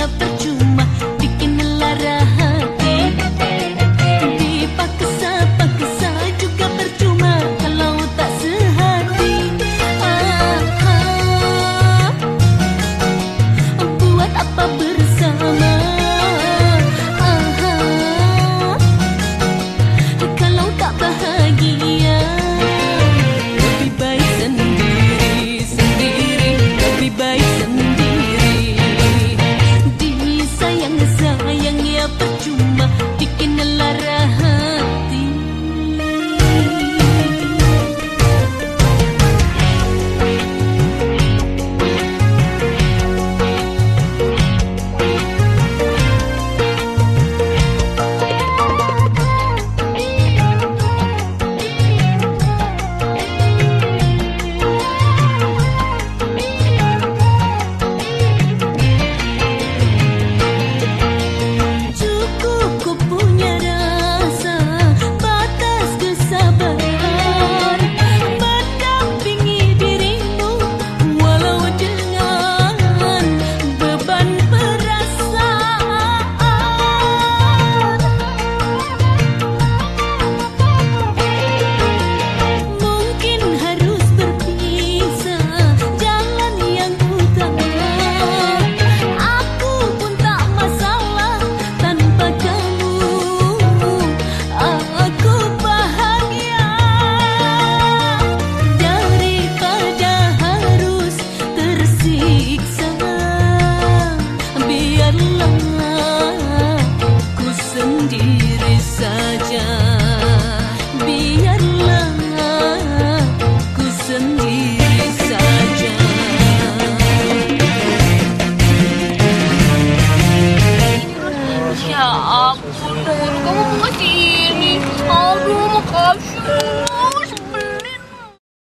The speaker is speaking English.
up